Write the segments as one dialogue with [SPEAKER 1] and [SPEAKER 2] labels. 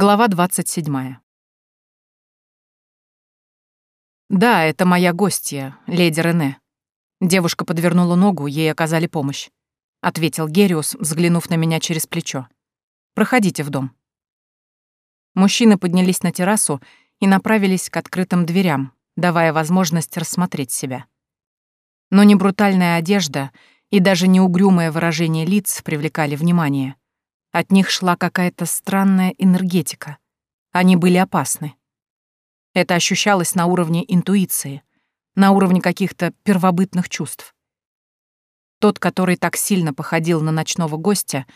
[SPEAKER 1] Глава 27. «Да, это моя гостья, леди Рене». Девушка подвернула ногу, ей оказали помощь. Ответил Гериус, взглянув на меня через плечо. «Проходите в дом». Мужчины поднялись на террасу и направились к открытым дверям, давая возможность рассмотреть себя. Но не брутальная одежда и даже не угрюмое выражение лиц привлекали внимание — от них шла какая-то странная энергетика. Они были опасны. Это ощущалось на уровне интуиции, на уровне каких-то первобытных чувств. Тот, который так сильно походил на ночного гостя,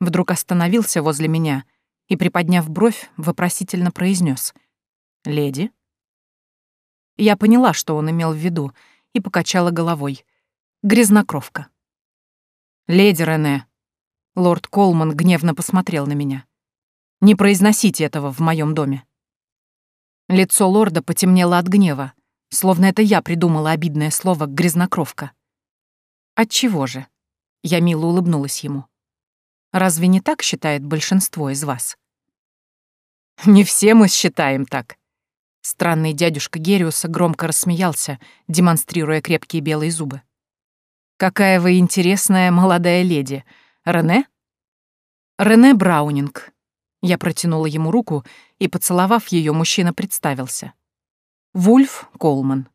[SPEAKER 1] вдруг остановился возле меня и, приподняв бровь, вопросительно произнес: «Леди?» Я поняла, что он имел в виду, и покачала головой. Грязнокровка. «Леди Рене», Лорд Колман гневно посмотрел на меня. «Не произносите этого в моем доме». Лицо лорда потемнело от гнева, словно это я придумала обидное слово «грязнокровка». «Отчего же?» Я мило улыбнулась ему. «Разве не так считает большинство из вас?» «Не все мы считаем так». Странный дядюшка Гериуса громко рассмеялся, демонстрируя крепкие белые зубы. «Какая вы интересная молодая леди!» Рене? Рене Браунинг. Я протянула ему руку, и, поцеловав ее, мужчина представился. Вульф Колман.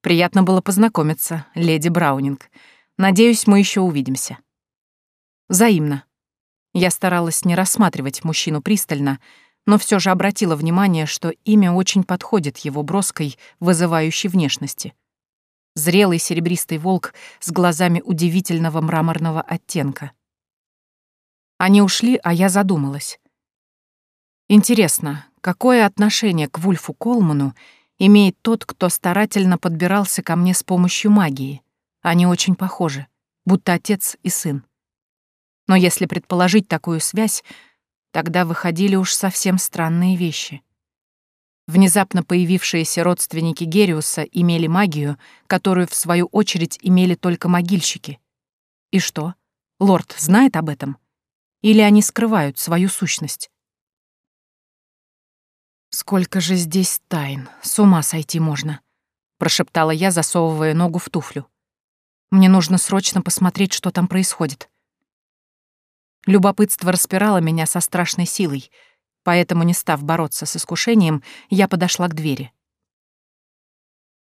[SPEAKER 1] Приятно было познакомиться, леди Браунинг. Надеюсь, мы еще увидимся. Взаимно. Я старалась не рассматривать мужчину пристально, но все же обратила внимание, что имя очень подходит его броской, вызывающей внешности. Зрелый серебристый волк с глазами удивительного мраморного оттенка — они ушли, а я задумалась. Интересно, какое отношение к Вульфу Колману имеет тот, кто старательно подбирался ко мне с помощью магии? Они очень похожи, будто отец и сын. Но если предположить такую связь, тогда выходили уж совсем странные вещи. Внезапно появившиеся родственники Гериуса имели магию, которую, в свою очередь, имели только могильщики. И что? Лорд знает об этом? Или они скрывают свою сущность? «Сколько же здесь тайн, с ума сойти можно», — прошептала я, засовывая ногу в туфлю. «Мне нужно срочно посмотреть, что там происходит». Любопытство распирало меня со страшной силой, поэтому, не став бороться с искушением, я подошла к двери.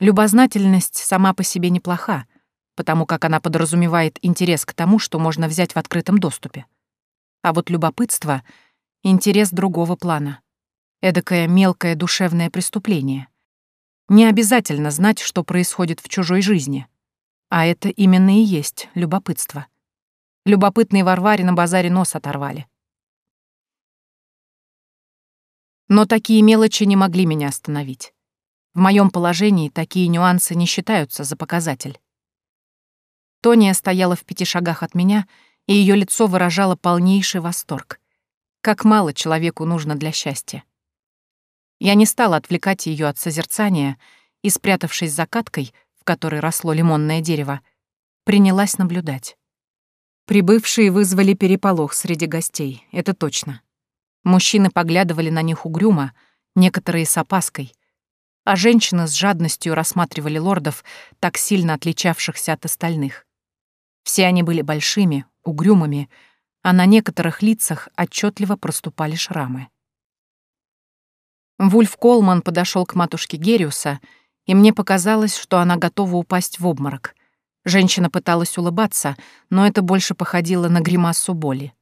[SPEAKER 1] Любознательность сама по себе неплоха, потому как она подразумевает интерес к тому, что можно взять в открытом доступе. А вот любопытство — интерес другого плана. Эдакое мелкое душевное преступление. Не обязательно знать, что происходит в чужой жизни. А это именно и есть любопытство. Любопытные Варваре на базаре нос оторвали. Но такие мелочи не могли меня остановить. В моем положении такие нюансы не считаются за показатель. Тония стояла в пяти шагах от меня — и ее лицо выражало полнейший восторг. Как мало человеку нужно для счастья. Я не стала отвлекать ее от созерцания и, спрятавшись за каткой, в которой росло лимонное дерево, принялась наблюдать. Прибывшие вызвали переполох среди гостей, это точно. Мужчины поглядывали на них угрюмо, некоторые с опаской, а женщины с жадностью рассматривали лордов, так сильно отличавшихся от остальных. Все они были большими, угрюмыми, а на некоторых лицах отчетливо проступали шрамы. Вульф Колман подошел к матушке Гериуса, и мне показалось, что она готова упасть в обморок. Женщина пыталась улыбаться, но это больше походило на гримасу боли.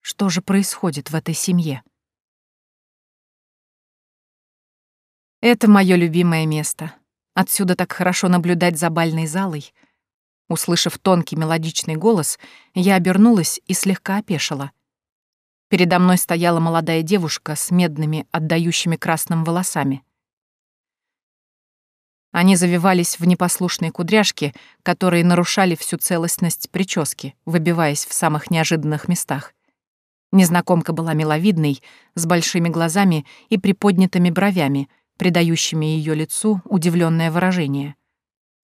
[SPEAKER 1] Что же происходит в этой семье? Это мое любимое место. Отсюда так хорошо наблюдать за бальной залой — Услышав тонкий мелодичный голос, я обернулась и слегка опешила. Передо мной стояла молодая девушка с медными, отдающими красным волосами. Они завивались в непослушные кудряшки, которые нарушали всю целостность прически, выбиваясь в самых неожиданных местах. Незнакомка была миловидной, с большими глазами и приподнятыми бровями, придающими ее лицу удивленное выражение.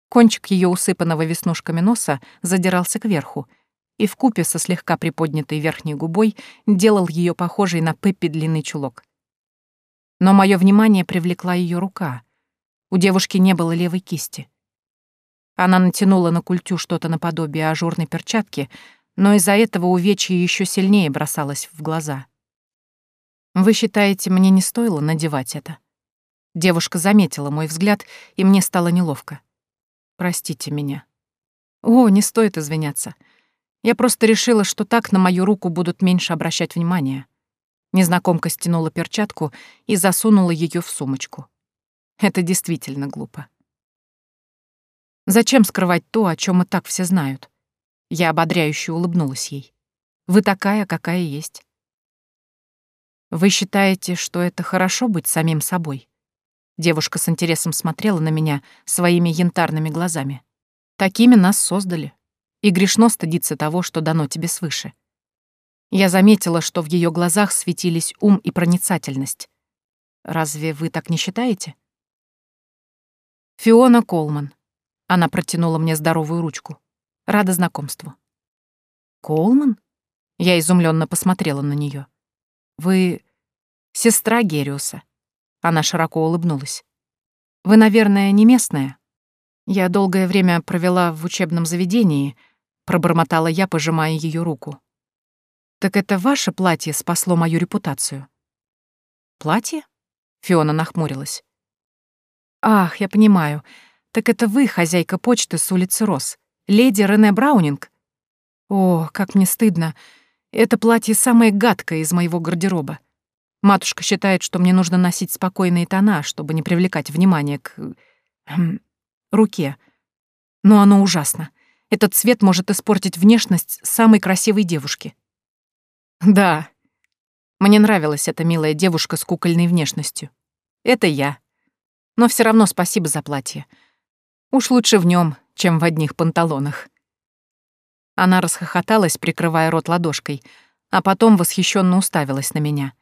[SPEAKER 1] Кончик ее усыпанного веснушками носа задирался кверху, и в купе со слегка приподнятой верхней губой делал ее похожей на Пеппи длинный чулок. Но мое внимание привлекла ее рука. У девушки не было левой кисти. Она натянула на культю что-то наподобие ажурной перчатки, но из-за этого увечье еще сильнее бросалось в глаза. «Вы считаете, мне не стоило надевать это?» Девушка заметила мой взгляд, и мне стало неловко. «Простите меня». «О, не стоит извиняться. Я просто решила, что так на мою руку будут меньше обращать внимания». Незнакомка стянула перчатку и засунула ее в сумочку. Это действительно глупо. Зачем скрывать то, о чем и так все знают? Я ободряюще улыбнулась ей. Вы такая, какая есть. Вы считаете, что это хорошо быть самим собой? Девушка с интересом смотрела на меня своими янтарными глазами. Такими нас создали. И грешно стыдиться того, что дано тебе свыше. Я заметила, что в ее глазах светились ум и проницательность. Разве вы так не считаете? Фиона Колман, она протянула мне здоровую ручку. Рада знакомству. Колман? Я изумленно посмотрела на нее. Вы сестра Гериуса. Она широко улыбнулась. Вы, наверное, не местная? Я долгое время провела в учебном заведении, пробормотала я, пожимая ее руку. Так это ваше платье спасло мою репутацию? Платье? Фиона нахмурилась. Ах, я понимаю. Так это вы, хозяйка почты с улицы Рос, леди Рене Браунинг? О, как мне стыдно. Это платье самое гадкое из моего гардероба. Матушка считает, что мне нужно носить спокойные тона, чтобы не привлекать внимание к... Хм, руке. Но оно ужасно. Этот цвет может испортить внешность самой красивой девушки. Да, мне нравилась эта милая девушка с кукольной внешностью. Это я. Но все равно спасибо за платье. Уж лучше в нем, чем в одних панталонах. Она расхохоталась, прикрывая рот ладошкой, а потом восхищенно уставилась на меня.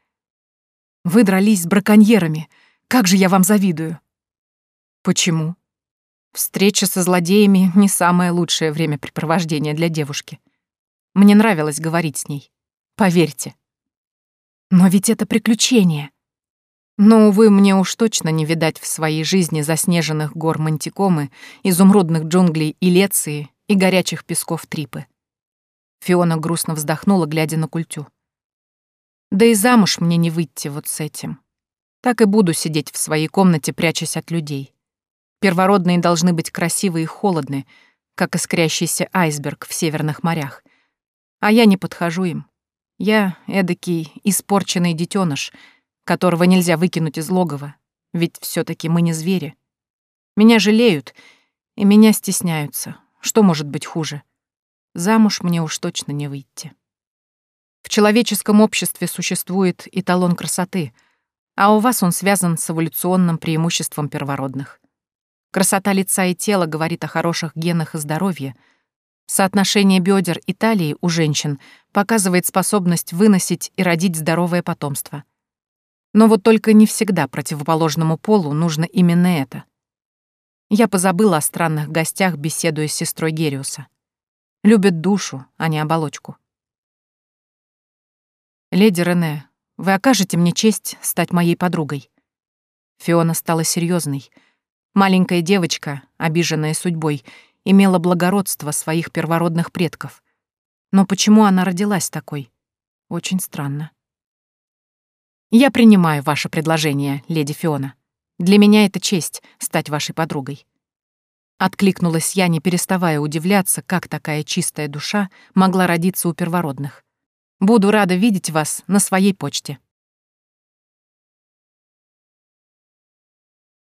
[SPEAKER 1] «Вы дрались с браконьерами. Как же я вам завидую!» «Почему?» Встреча со злодеями — не самое лучшее времяпрепровождение для девушки. Мне нравилось говорить с ней. Поверьте. Но ведь это приключение. Но, увы, мне уж точно не видать в своей жизни заснеженных гор Мантикомы, изумрудных джунглей Илеции и горячих песков Трипы. Фиона грустно вздохнула, глядя на культю. Да и замуж мне не выйти вот с этим. Так и буду сидеть в своей комнате, прячась от людей. Первородные должны быть красивы и холодны, как искрящийся айсберг в северных морях. А я не подхожу им. Я эдакий испорченный детеныш, которого нельзя выкинуть из логова, ведь все таки мы не звери. Меня жалеют, и меня стесняются. Что может быть хуже? Замуж мне уж точно не выйти. В человеческом обществе существует эталон красоты, а у вас он связан с эволюционным преимуществом первородных. Красота лица и тела говорит о хороших генах и здоровье. Соотношение бедер и талии у женщин показывает способность выносить и родить здоровое потомство. Но вот только не всегда противоположному полу нужно именно это. Я позабыла о странных гостях, беседуя с сестрой Гериуса. Любят душу, а не оболочку. «Леди Рене, вы окажете мне честь стать моей подругой?» Фиона стала серьезной. Маленькая девочка, обиженная судьбой, имела благородство своих первородных предков. Но почему она родилась такой? Очень странно. Я принимаю ваше предложение, леди Фиона. Для меня это честь стать вашей подругой. Откликнулась я, не переставая удивляться, как такая чистая душа могла родиться у первородных. Буду рада видеть вас на своей почте.